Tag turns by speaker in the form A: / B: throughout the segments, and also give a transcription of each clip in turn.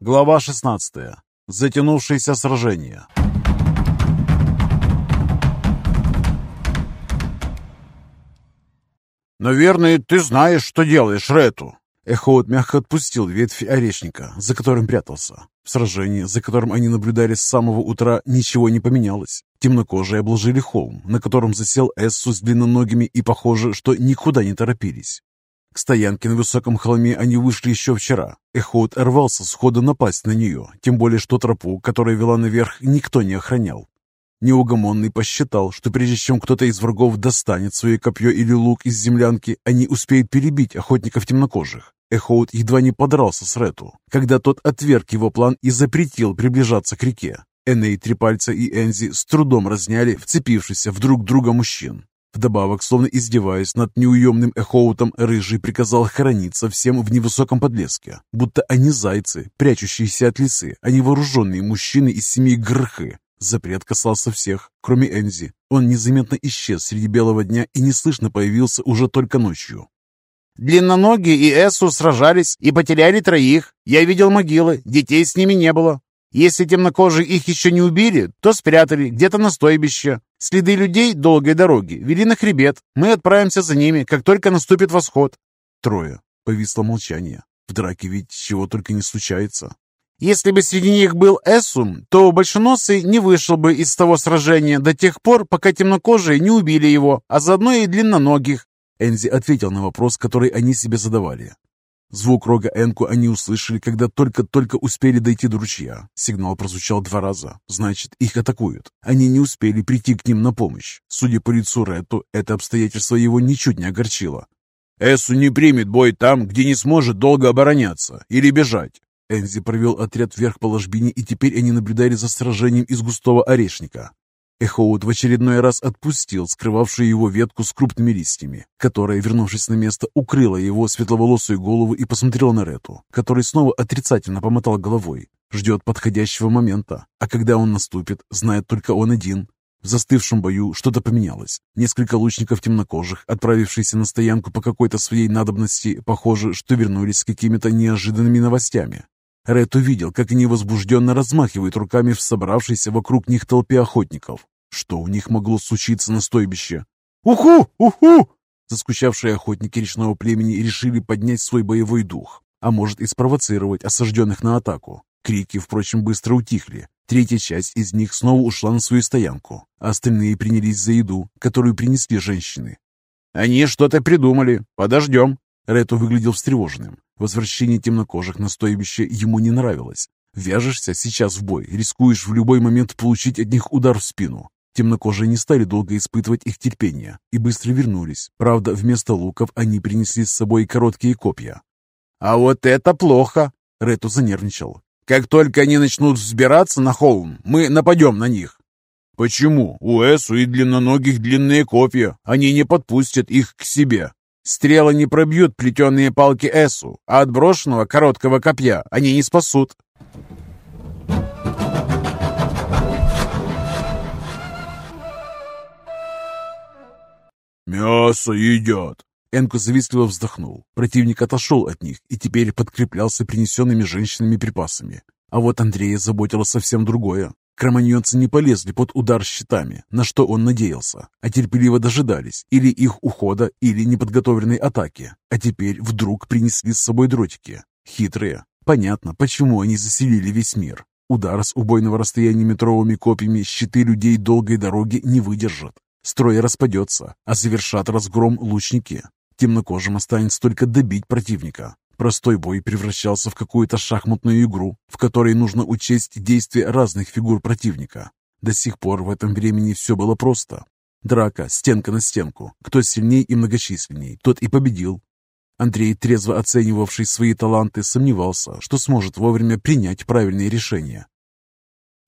A: Глава 16. Затянувшееся сражение. «Наверное, ты знаешь, что делаешь, Рету!» Эхоут мягко отпустил ветвь орешника, за которым прятался. В сражении, за которым они наблюдали с самого утра, ничего не поменялось. Темнокожие обложили холм, на котором засел Эссу с длинноногими, и похоже, что никуда не торопились. К стоянке на высоком холме они вышли еще вчера. Эхоут рвался сходу напасть на нее, тем более что тропу, которая вела наверх, никто не охранял. Неугомонный посчитал, что прежде чем кто-то из врагов достанет свое копье или лук из землянки, они успеют перебить охотников темнокожих. Эхоут едва не подрался с Рету, когда тот отверг его план и запретил приближаться к реке. Эней, Трипальца и Энзи с трудом разняли вцепившихся в друг друга мужчин. Вдобавок, словно издеваясь над неуемным Эхоутом, Рыжий приказал хорониться всем в невысоком подлеске, будто они зайцы, прячущиеся от лисы, а не вооруженные мужчины из семьи Грхы. Запрет касался всех, кроме Энзи. Он незаметно исчез среди белого дня и неслышно появился уже только ночью.
B: «Длинноногие и Эссу сражались и потеряли троих. Я видел могилы, детей с ними не было. Если темнокожие их еще не убили, то спрятали где-то на стойбище. Следы людей долгой дороги вели на хребет. Мы отправимся за ними, как только наступит восход».
A: Трое. Повисло молчание. В драке ведь чего только не случается.
B: Если бы среди них был Эссум, то Большеносый не вышел бы из того сражения до тех пор, пока темнокожие не убили его, а заодно и длинноногих.
A: Энзи ответил на вопрос, который они себе задавали. Звук рога Энку они услышали, когда только-только успели дойти до ручья. Сигнал прозвучал два раза. Значит, их атакуют. Они не успели прийти к ним на помощь. Судя по лицу Рету, это обстоятельство его ничуть не огорчило. «Эсу не примет бой там, где не сможет долго обороняться или бежать. Энзи провел отряд вверх по ложбине, и теперь они наблюдали за сражением из густого орешника. Эхоут в очередной раз отпустил скрывавшую его ветку с крупными листьями, которая, вернувшись на место, укрыла его светловолосую голову и посмотрел на Рету, который снова отрицательно помотал головой. Ждет подходящего момента, а когда он наступит, знает только он один. В застывшем бою что-то поменялось. Несколько лучников темнокожих, отправившиеся на стоянку по какой-то своей надобности, похоже, что вернулись с какими-то неожиданными новостями. Ред увидел, как они возбужденно размахивают руками в собравшейся вокруг них толпе охотников. Что у них могло случиться на стойбище? «Уху! Уху!» Заскучавшие охотники речного племени решили поднять свой боевой дух, а может и спровоцировать осажденных на атаку. Крики, впрочем, быстро утихли. Третья часть из них снова ушла на свою стоянку, а остальные принялись за еду, которую принесли женщины.
B: «Они что-то придумали. Подождем».
A: Рету выглядел встревоженным. Возвращение темнокожих на стойбище ему не нравилось. Вяжешься сейчас в бой, рискуешь в любой момент получить от них удар в спину. Темнокожие не стали долго испытывать их терпение и быстро вернулись. Правда, вместо луков они принесли с собой короткие копья.
B: «А вот это плохо!»
A: Рету занервничал.
B: «Как только они начнут взбираться на холм, мы нападем на них!»
A: «Почему? У Эсу и длинноногих длинные копья. Они не подпустят их к себе!»
B: Стрелы не пробьют плетеные палки Эсу, а от брошенного короткого копья они не спасут.
A: «Мясо едят!» Энку завистливо вздохнул. Противник отошел от них и теперь подкреплялся принесенными женщинами припасами. А вот Андрея заботило совсем другое. Кроманьонцы не полезли под удар щитами, на что он надеялся, а терпеливо дожидались или их ухода, или неподготовленной атаки. А теперь вдруг принесли с собой дротики. Хитрые. Понятно, почему они заселили весь мир. Удар с убойного расстояния метровыми копьями щиты людей долгой дороги не выдержат. Строй распадется, а завершат разгром лучники. Темнокожим останется только добить противника, Простой бой превращался в какую-то шахматную игру, в которой нужно учесть действия разных фигур противника. До сих пор в этом времени все было просто. Драка, стенка на стенку. Кто сильней и многочисленней, тот и победил. Андрей, трезво оценивавший свои таланты, сомневался, что сможет вовремя принять правильные решения.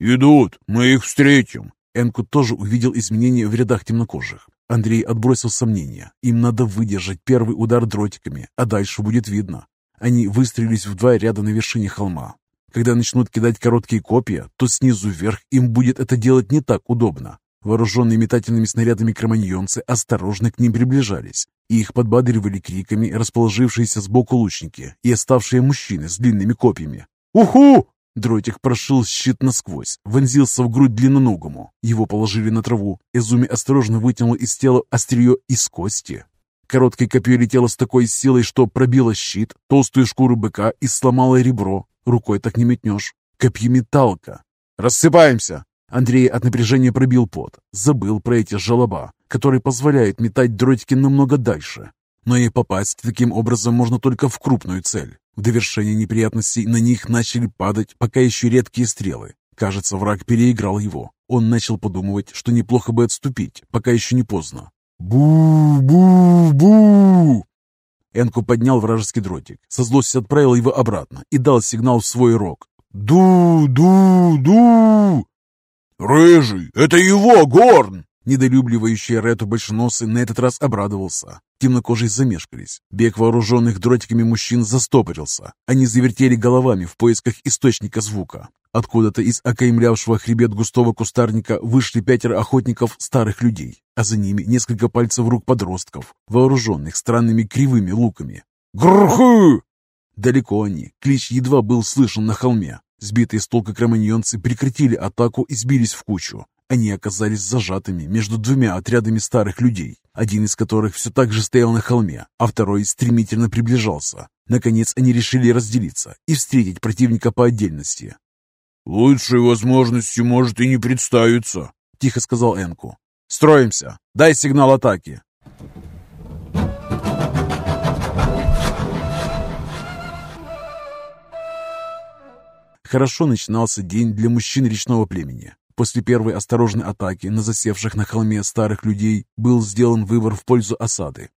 A: «Идут, мы их встретим!» Энку тоже увидел изменения в рядах темнокожих. Андрей отбросил сомнения. Им надо выдержать первый удар дротиками, а дальше будет видно. Они выстроились в два ряда на вершине холма. Когда начнут кидать короткие копья, то снизу вверх им будет это делать не так удобно. Вооруженные метательными снарядами кроманьонцы осторожно к ним приближались. Их подбадривали криками расположившиеся сбоку лучники и оставшие мужчины с длинными копьями. «Уху!» Дротик прошил щит насквозь, вонзился в грудь длинноногому. Его положили на траву. Эзуми осторожно вытянул из тела острие из кости. Короткое копье летело с такой силой, что пробило щит, толстую шкуру быка и сломало ребро. Рукой так не метнешь. Копьеметалка. «Рассыпаемся!» Андрей от напряжения пробил пот. Забыл про эти жалоба, которые позволяют метать дротики намного дальше. Но и попасть таким образом можно только в крупную цель. В довершение неприятностей на них начали падать пока еще редкие стрелы. Кажется, враг переиграл его. Он начал подумывать, что неплохо бы отступить, пока еще не поздно. «Бу-бу-бу!» Энку поднял вражеский дротик, со злостью отправил его обратно и дал сигнал в свой рог. «Ду-ду-ду!»
B: «Рыжий, это его горн!»
A: Недолюбливающий Рету большеносый на этот раз обрадовался. Темнокожие замешкались. Бег вооруженных дротиками мужчин застопорился. Они завертели головами в поисках источника звука. Откуда-то из окаймлявшего хребет густого кустарника вышли пятеро охотников старых людей, а за ними несколько пальцев рук подростков, вооруженных странными кривыми луками.
B: «Грхы!»
A: Далеко они. Клич едва был слышен на холме. Сбитые с толка кроманьонцы прекратили атаку и сбились в кучу. Они оказались зажатыми между двумя отрядами старых людей, один из которых все так же стоял на холме, а второй стремительно приближался. Наконец они решили разделиться и встретить противника по отдельности.
B: «Лучшей возможности может и не представиться», —
A: тихо сказал Энку. «Строимся! Дай сигнал атаки!» Хорошо начинался день для мужчин речного племени. После первой осторожной атаки на засевших на холме старых людей был сделан выбор в пользу осады.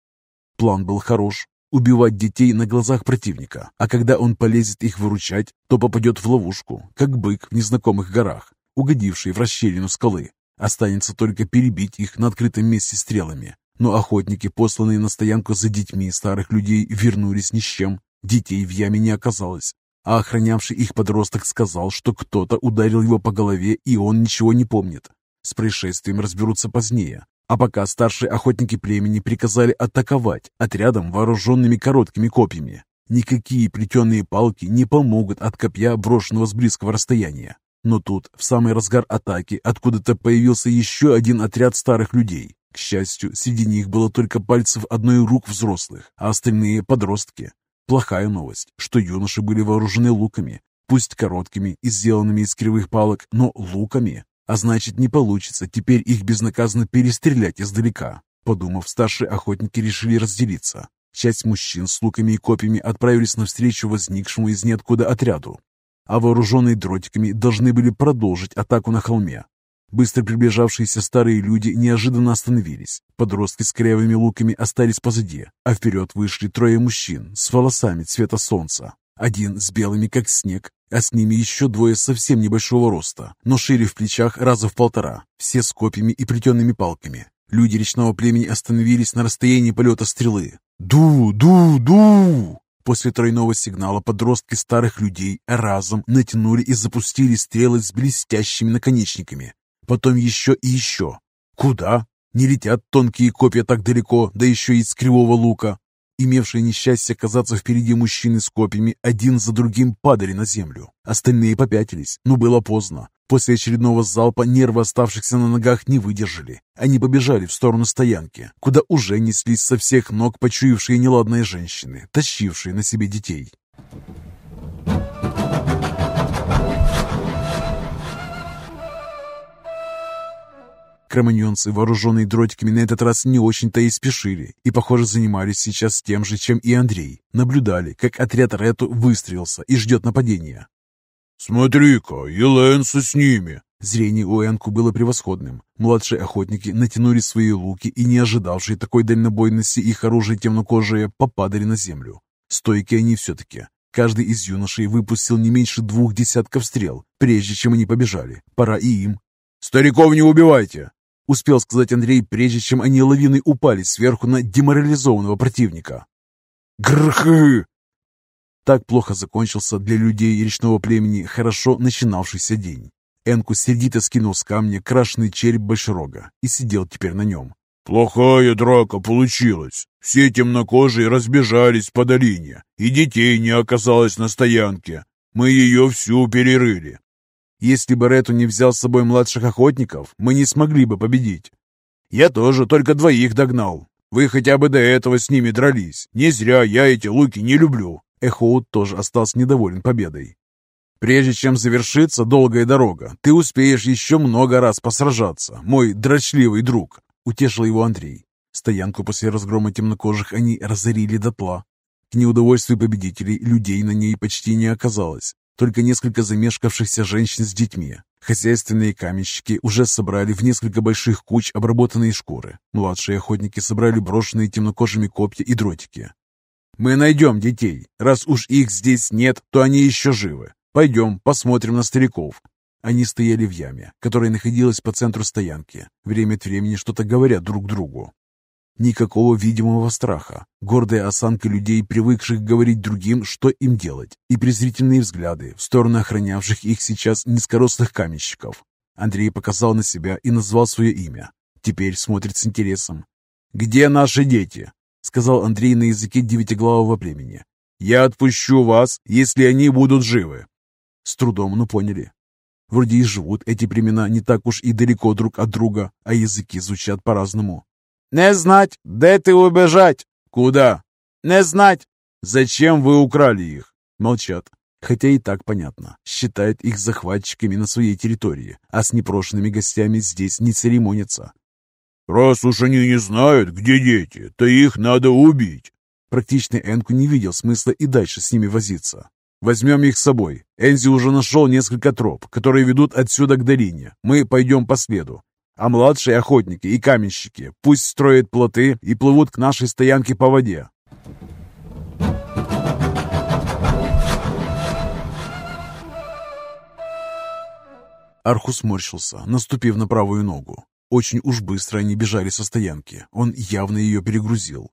A: План был хорош – убивать детей на глазах противника, а когда он полезет их выручать, то попадет в ловушку, как бык в незнакомых горах, угодивший в расщелину скалы. Останется только перебить их на открытом месте стрелами. Но охотники, посланные на стоянку за детьми старых людей, вернулись ни с чем. Детей в яме не оказалось а охранявший их подросток сказал, что кто-то ударил его по голове, и он ничего не помнит. С происшествием разберутся позднее, а пока старшие охотники племени приказали атаковать отрядом вооруженными короткими копьями. Никакие плетеные палки не помогут от копья, брошенного с близкого расстояния. Но тут, в самый разгар атаки, откуда-то появился еще один отряд старых людей. К счастью, среди них было только пальцев одной рук взрослых, а остальные – подростки. Плохая новость, что юноши были вооружены луками, пусть короткими и сделанными из кривых палок, но луками. А значит, не получится теперь их безнаказанно перестрелять издалека. Подумав, старшие охотники решили разделиться. Часть мужчин с луками и копьями отправились навстречу возникшему из ниоткуда отряду, а вооруженные дротиками должны были продолжить атаку на холме. Быстро приближавшиеся старые люди неожиданно остановились. Подростки с кривыми луками остались позади, а вперед вышли трое мужчин с волосами цвета солнца. Один с белыми, как снег, а с ними еще двое совсем небольшого роста, но шире в плечах раза в полтора, все с копьями и плетенными палками. Люди речного племени остановились на расстоянии полета стрелы. «Ду! Ду! Ду!» После тройного сигнала подростки старых людей разом натянули и запустили стрелы с блестящими наконечниками потом еще и еще. Куда? Не летят тонкие копья так далеко, да еще и из кривого лука. Имевшие несчастье оказаться впереди мужчины с копьями один за другим падали на землю. Остальные попятились, но было поздно. После очередного залпа нервы оставшихся на ногах не выдержали. Они побежали в сторону стоянки, куда уже неслись со всех ног почуявшие неладные женщины, тащившие на себе детей. Кроманьонцы, вооруженные дротиками, на этот раз не очень-то и спешили, и, похоже, занимались сейчас тем же, чем и Андрей. Наблюдали, как отряд Рету выстрелился и ждет нападения.
B: «Смотри-ка, Еленса с ними!»
A: Зрение у Энку было превосходным. Младшие охотники натянули свои луки и, не ожидавшие такой дальнобойности их оружия темнокожие, попадали на землю. Стойки они все-таки. Каждый из юношей выпустил не меньше двух десятков стрел, прежде чем они побежали. Пора и им.
B: «Стариков не убивайте!»
A: Успел сказать Андрей, прежде чем они лавиной упали сверху на деморализованного противника.
B: Грхы!
A: Так плохо закончился для людей речного племени хорошо начинавшийся день. Энку сердито скинул с камня крашеный череп большерога и сидел теперь на нем.
C: «Плохая драка получилась. Все темнокожие разбежались по долине, и детей не оказалось на стоянке. Мы ее всю перерыли.
A: Если бы Рету не взял с собой младших охотников, мы не смогли бы победить. Я тоже только двоих догнал. Вы хотя бы до этого с ними дрались. Не зря я эти луки не люблю. Эхоут тоже остался недоволен победой. Прежде чем завершится долгая дорога, ты успеешь еще много раз посражаться, мой дрочливый друг, утешил его Андрей. Стоянку после разгрома темнокожих они разорили дотла. К неудовольствию победителей людей на ней почти не оказалось, только несколько замешкавшихся женщин с детьми. Хозяйственные каменщики уже собрали в несколько больших куч обработанные шкуры. Младшие охотники собрали брошенные темнокожими копья и дротики. «Мы найдем детей. Раз уж их здесь нет, то они еще живы. Пойдем, посмотрим на стариков». Они стояли в яме, которая находилась по центру стоянки. Время от времени что-то говорят друг другу. Никакого видимого страха, гордая осанка людей, привыкших говорить другим, что им делать, и презрительные взгляды в сторону охранявших их сейчас низкорослых каменщиков. Андрей показал на себя и назвал свое имя. Теперь смотрит с интересом. «Где наши дети?» — сказал Андрей на языке девятиглавого племени. «Я отпущу вас, если они будут живы». С трудом, но поняли. Вроде и живут эти племена не так уж и далеко друг от друга, а языки звучат по-разному.
B: «Не знать, де ты убежать?»
C: «Куда?»
B: «Не знать».
C: «Зачем вы украли их?»
A: Молчат. Хотя и так понятно. Считают их захватчиками на своей территории, а с непрошенными гостями здесь не церемонятся.
C: «Раз уж они не знают, где дети, то их надо убить».
A: Практичный Энку не видел смысла и дальше с ними возиться. «Возьмем их с собой. Энзи уже нашел несколько троп, которые ведут отсюда к долине. Мы пойдем по следу. А младшие охотники и каменщики пусть строят плоты и плывут к нашей стоянке по воде. Архус морщился, наступив на правую ногу. Очень уж быстро они бежали со стоянки. Он явно ее перегрузил.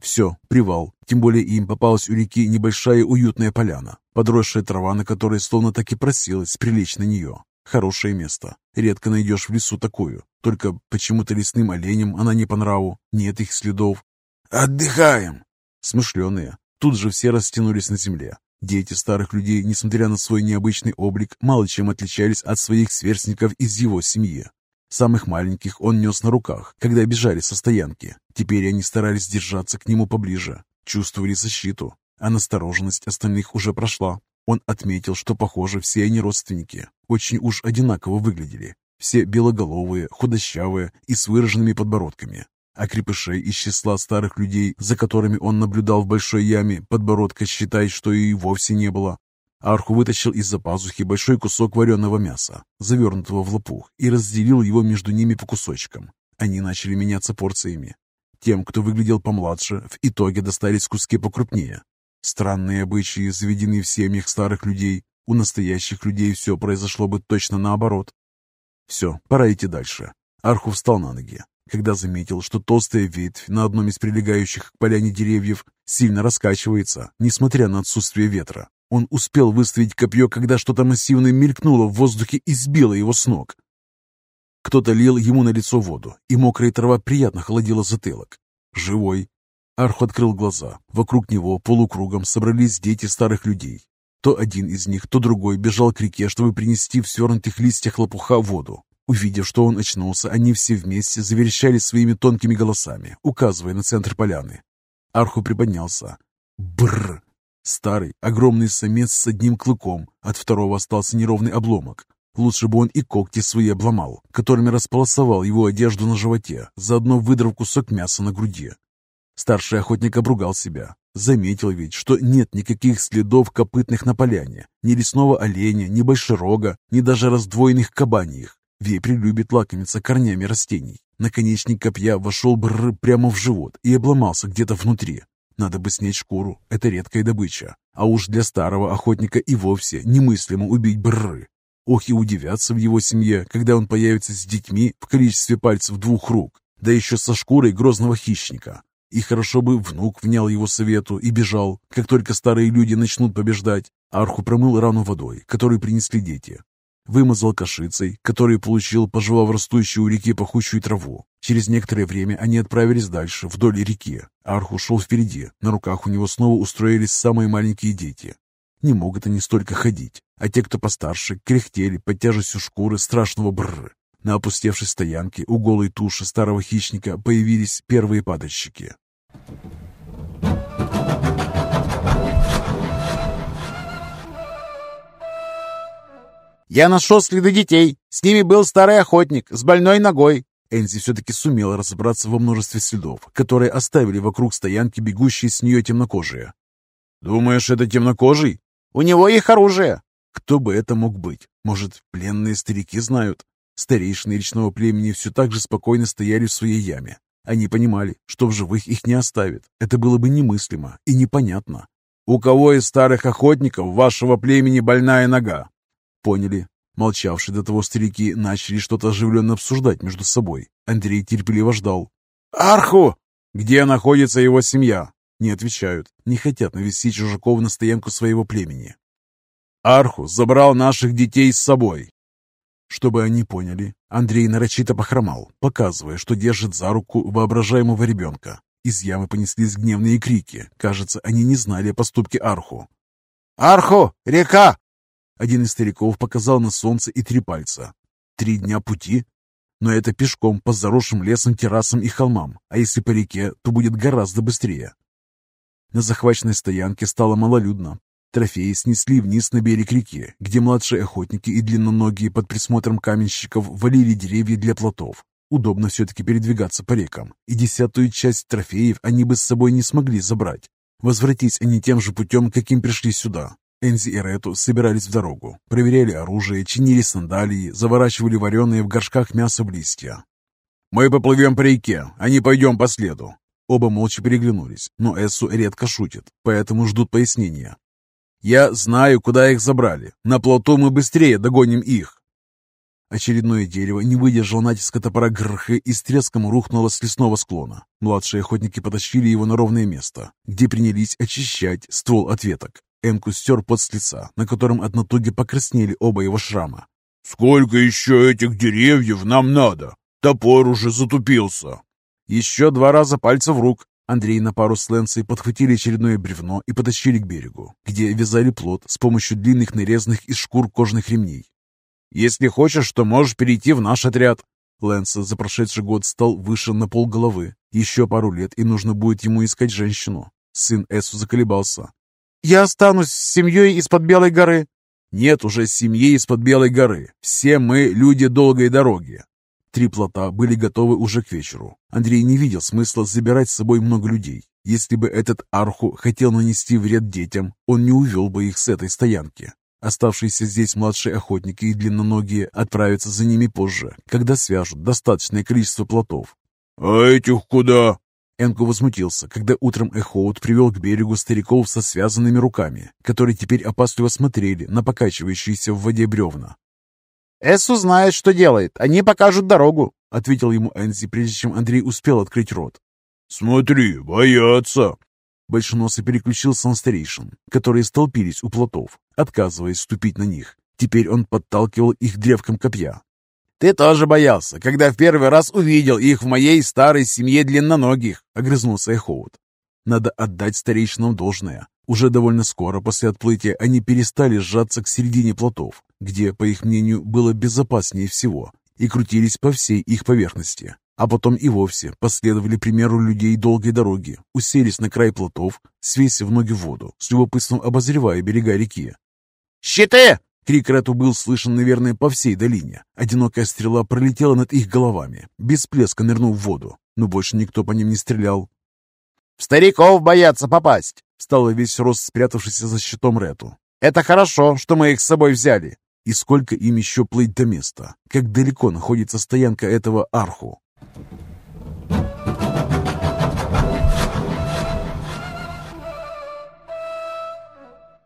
A: Все, привал. Тем более им попалась у реки небольшая уютная поляна, подросшая трава, на которой словно так и просилась прилечь на нее. Хорошее место. Редко найдешь в лесу такую. Только почему-то лесным оленям она не по нраву. Нет их следов.
B: «Отдыхаем!»
A: Смышленые. Тут же все растянулись на земле. Дети старых людей, несмотря на свой необычный облик, мало чем отличались от своих сверстников из его семьи. Самых маленьких он нес на руках, когда бежали со стоянки. Теперь они старались держаться к нему поближе, чувствовали защиту, а настороженность остальных уже прошла. Он отметил, что, похоже, все они родственники. Очень уж одинаково выглядели. Все белоголовые, худощавые и с выраженными подбородками. А крепышей из числа старых людей, за которыми он наблюдал в большой яме, подбородка считай, что и вовсе не было. Арху вытащил из-за пазухи большой кусок вареного мяса, завернутого в лопух, и разделил его между ними по кусочкам. Они начали меняться порциями. Тем, кто выглядел помладше, в итоге достались куски покрупнее, Странные обычаи заведены в семьях старых людей. У настоящих людей все произошло бы точно наоборот. Все, пора идти дальше. Арху встал на ноги, когда заметил, что толстая ветвь на одном из прилегающих к поляне деревьев сильно раскачивается, несмотря на отсутствие ветра. Он успел выставить копье, когда что-то массивное мелькнуло в воздухе и сбило его с ног. Кто-то лил ему на лицо воду, и мокрая трава приятно холодила затылок. Живой, Арх открыл глаза. Вокруг него полукругом собрались дети старых людей. То один из них, то другой бежал к реке, чтобы принести в свернутых листьях лопуха воду. Увидев, что он очнулся, они все вместе заверещали своими тонкими голосами, указывая на центр поляны. Арху приподнялся. Бррр! Старый, огромный самец с одним клыком, от второго остался неровный обломок. Лучше бы он и когти свои обломал, которыми располосовал его одежду на животе, заодно выдрав кусок мяса на груди. Старший охотник обругал себя. Заметил ведь, что нет никаких следов копытных на поляне, ни лесного оленя, ни большерога, ни даже раздвоенных кабаньих. Вепрь любит лакомиться корнями растений. Наконечник копья вошел бр прямо в живот и обломался где-то внутри. Надо бы снять шкуру, это редкая добыча. А уж для старого охотника и вовсе немыслимо убить брры. Ох и удивятся в его семье, когда он появится с детьми в количестве пальцев двух рук, да еще со шкурой грозного хищника. И хорошо бы внук внял его совету и бежал, как только старые люди начнут побеждать. Арху промыл рану водой, которую принесли дети. Вымазал кашицей, который получил, пожевав растущую у реки пахучую траву. Через некоторое время они отправились дальше, вдоль реки. Арху шел впереди. На руках у него снова устроились самые маленькие дети. Не могут они столько ходить. А те, кто постарше, кряхтели под тяжестью шкуры страшного бррр. На опустевшей стоянке у голой туши старого хищника появились первые падальщики.
B: «Я нашел следы детей. С ними был старый охотник с больной ногой».
A: Энзи все-таки сумела разобраться во множестве следов, которые оставили вокруг стоянки бегущие с нее темнокожие.
C: «Думаешь, это темнокожий?»
B: «У него их оружие».
A: Кто бы это мог быть? Может, пленные старики знают? Старейшины речного племени все так же спокойно стояли в своей яме. Они понимали, что в живых их не оставят. Это было бы немыслимо и непонятно.
C: «У кого из старых охотников вашего племени больная нога?»
A: Поняли. Молчавшие до того старики начали что-то оживленно обсуждать между собой. Андрей терпеливо ждал.
C: «Арху! Где находится его семья?»
A: Не отвечают. Не хотят навести чужаков на стоянку своего племени.
C: «Арху забрал наших детей с собой!»
A: Чтобы они поняли, Андрей нарочито похромал, показывая, что держит за руку воображаемого ребенка. Из ямы понеслись гневные крики. Кажется, они не знали о поступке Арху.
B: «Арху! Река!
A: Один из стариков показал на солнце и три пальца. Три дня пути? Но это пешком по заросшим лесом, террасам и холмам, а если по реке, то будет гораздо быстрее. На захваченной стоянке стало малолюдно. Трофеи снесли вниз на берег реки, где младшие охотники и длинноногие под присмотром каменщиков валили деревья для плотов. Удобно все-таки передвигаться по рекам, и десятую часть трофеев они бы с собой не смогли забрать. Возвратись они тем же путем, каким пришли сюда. Энзи и Рету собирались в дорогу, проверяли оружие, чинили сандалии, заворачивали вареные в горшках мясо в листья.
C: «Мы поплывем по реке, а не пойдем по следу».
A: Оба молча переглянулись, но Эссу редко шутит, поэтому ждут пояснения. «Я знаю, куда их забрали. На плоту мы быстрее догоним их». Очередное дерево не выдержало натиска топора грхы и с треском рухнуло с лесного склона. Младшие охотники потащили его на ровное место, где принялись очищать ствол от веток. Энку стер пот с лица, на котором от натуги покраснели оба его шрама.
C: «Сколько еще этих деревьев нам надо? Топор уже затупился!»
A: Еще два раза пальца в рук. Андрей на пару с Лэнсой подхватили очередное бревно и потащили к берегу, где вязали плод с помощью длинных нарезанных из шкур кожных ремней.
C: «Если хочешь, то можешь перейти в наш отряд».
A: Лэнса за прошедший год стал выше на пол головы. Еще пару лет, и нужно будет ему искать женщину. Сын Эсу заколебался.
B: Я останусь с семьей из-под Белой горы».
C: «Нет уже семьи из-под Белой горы. Все мы люди долгой дороги».
A: Три плота были готовы уже к вечеру. Андрей не видел смысла забирать с собой много людей. Если бы этот Арху хотел нанести вред детям, он не увел бы их с этой стоянки. Оставшиеся здесь младшие охотники и длинноногие отправятся за ними позже, когда свяжут достаточное количество плотов.
C: «А этих куда?»
A: Энко возмутился, когда утром Эхоут привел к берегу стариков со связанными руками, которые теперь опасливо смотрели на покачивающиеся в воде бревна.
B: «Эссу знает, что делает. Они покажут дорогу», —
A: ответил ему Энзи, прежде чем Андрей успел открыть рот.
C: «Смотри, боятся!»
A: Большеносый переключился на старейшин, которые столпились у плотов, отказываясь ступить на них. Теперь он подталкивал их древком копья,
B: «Ты тоже боялся, когда в первый раз увидел их в моей старой семье длинноногих», —
A: огрызнулся Эхоут. Надо отдать старейшинам должное. Уже довольно скоро после отплытия они перестали сжаться к середине плотов, где, по их мнению, было безопаснее всего, и крутились по всей их поверхности. А потом и вовсе последовали примеру людей долгой дороги, уселись на край плотов, свесив ноги в воду, с любопытством обозревая берега реки.
B: «Щиты!»
A: Крик Рету был слышен, наверное, по всей долине. Одинокая стрела пролетела над их головами, без плеска нырнув в воду, но больше никто по ним не стрелял.
B: «В стариков боятся попасть!»
A: — стало весь рост спрятавшийся за щитом Рету.
B: «Это хорошо, что мы их с собой взяли!»
A: И сколько им еще плыть до места? Как далеко находится стоянка этого арху?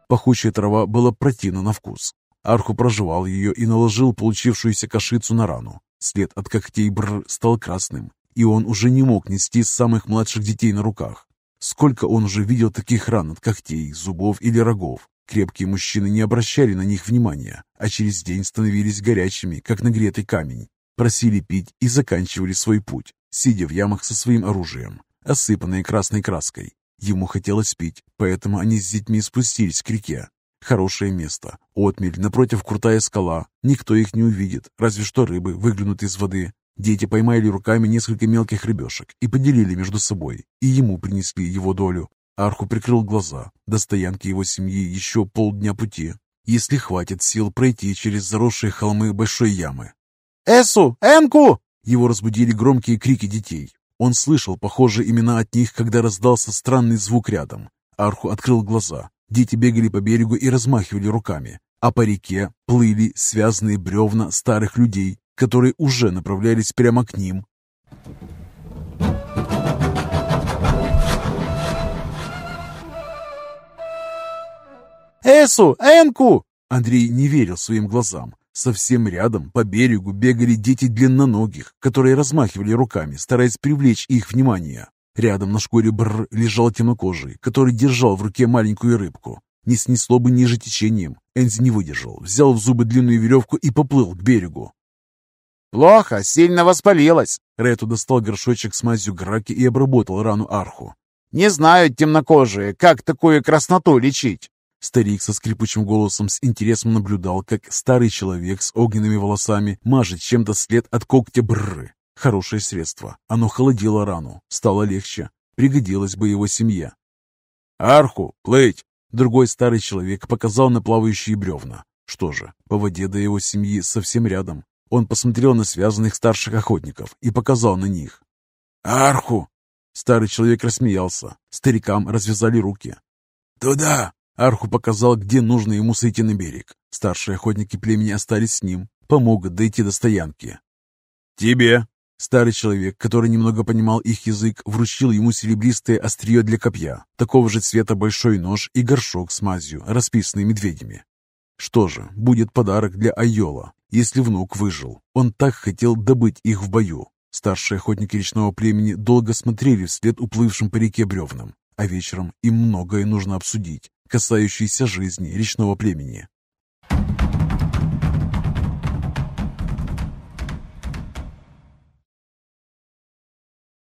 A: Пахучая трава была противна на вкус. Арху прожевал ее и наложил получившуюся кашицу на рану. След от когтей Бр стал красным, и он уже не мог нести самых младших детей на руках. Сколько он уже видел таких ран от когтей, зубов или рогов. Крепкие мужчины не обращали на них внимания, а через день становились горячими, как нагретый камень. Просили пить и заканчивали свой путь, сидя в ямах со своим оружием, осыпанные красной краской. Ему хотелось пить, поэтому они с детьми спустились к реке. Хорошее место. Отмель, напротив крутая скала. Никто их не увидит, разве что рыбы выглянут из воды. Дети поймали руками несколько мелких рыбешек и поделили между собой, и ему принесли его долю. Арху прикрыл глаза. До стоянки его семьи еще полдня пути, если хватит сил пройти через заросшие холмы большой ямы.
B: «Эсу! Энку!»
A: Его разбудили громкие крики детей. Он слышал похожие имена от них, когда раздался странный звук рядом. Арху открыл глаза. Дети бегали по берегу и размахивали руками, а по реке плыли связанные бревна старых людей, которые уже направлялись прямо к ним.
B: «Эсу! Энку!»
A: Андрей не верил своим глазам. Совсем рядом, по берегу, бегали дети длинноногих, которые размахивали руками, стараясь привлечь их внимание. Рядом на шкуре бр лежал темнокожий, который держал в руке маленькую рыбку. Не снесло бы ниже течением. Энзи не выдержал, взял в зубы длинную веревку и поплыл к берегу.
B: «Плохо, сильно воспалилась!»
A: Рету достал горшочек с мазью граки и обработал рану арху.
B: «Не знают темнокожие, как такую красноту лечить!»
A: Старик со скрипучим голосом с интересом наблюдал, как старый человек с огненными волосами мажет чем-то след от когтя брры. Хорошее средство. Оно холодило рану. Стало легче. Пригодилось бы его семье. «Арху, плыть!» Другой старый человек показал на плавающие бревна. Что же, по воде до его семьи совсем рядом. Он посмотрел на связанных старших охотников и показал на них. «Арху!» Старый человек рассмеялся. Старикам развязали руки. «Туда!» Арху показал, где нужно ему сойти на берег. Старшие охотники племени остались с ним, помогут дойти до стоянки. «Тебе!» Старый человек, который немного понимал их язык, вручил ему серебристое острие для копья, такого же цвета большой нож и горшок с мазью, расписанный медведями. Что же, будет подарок для Айола, если внук выжил. Он так хотел добыть их в бою. Старшие охотники речного племени долго смотрели вслед уплывшим по реке бревнам, а вечером им многое нужно обсудить, касающееся жизни речного племени.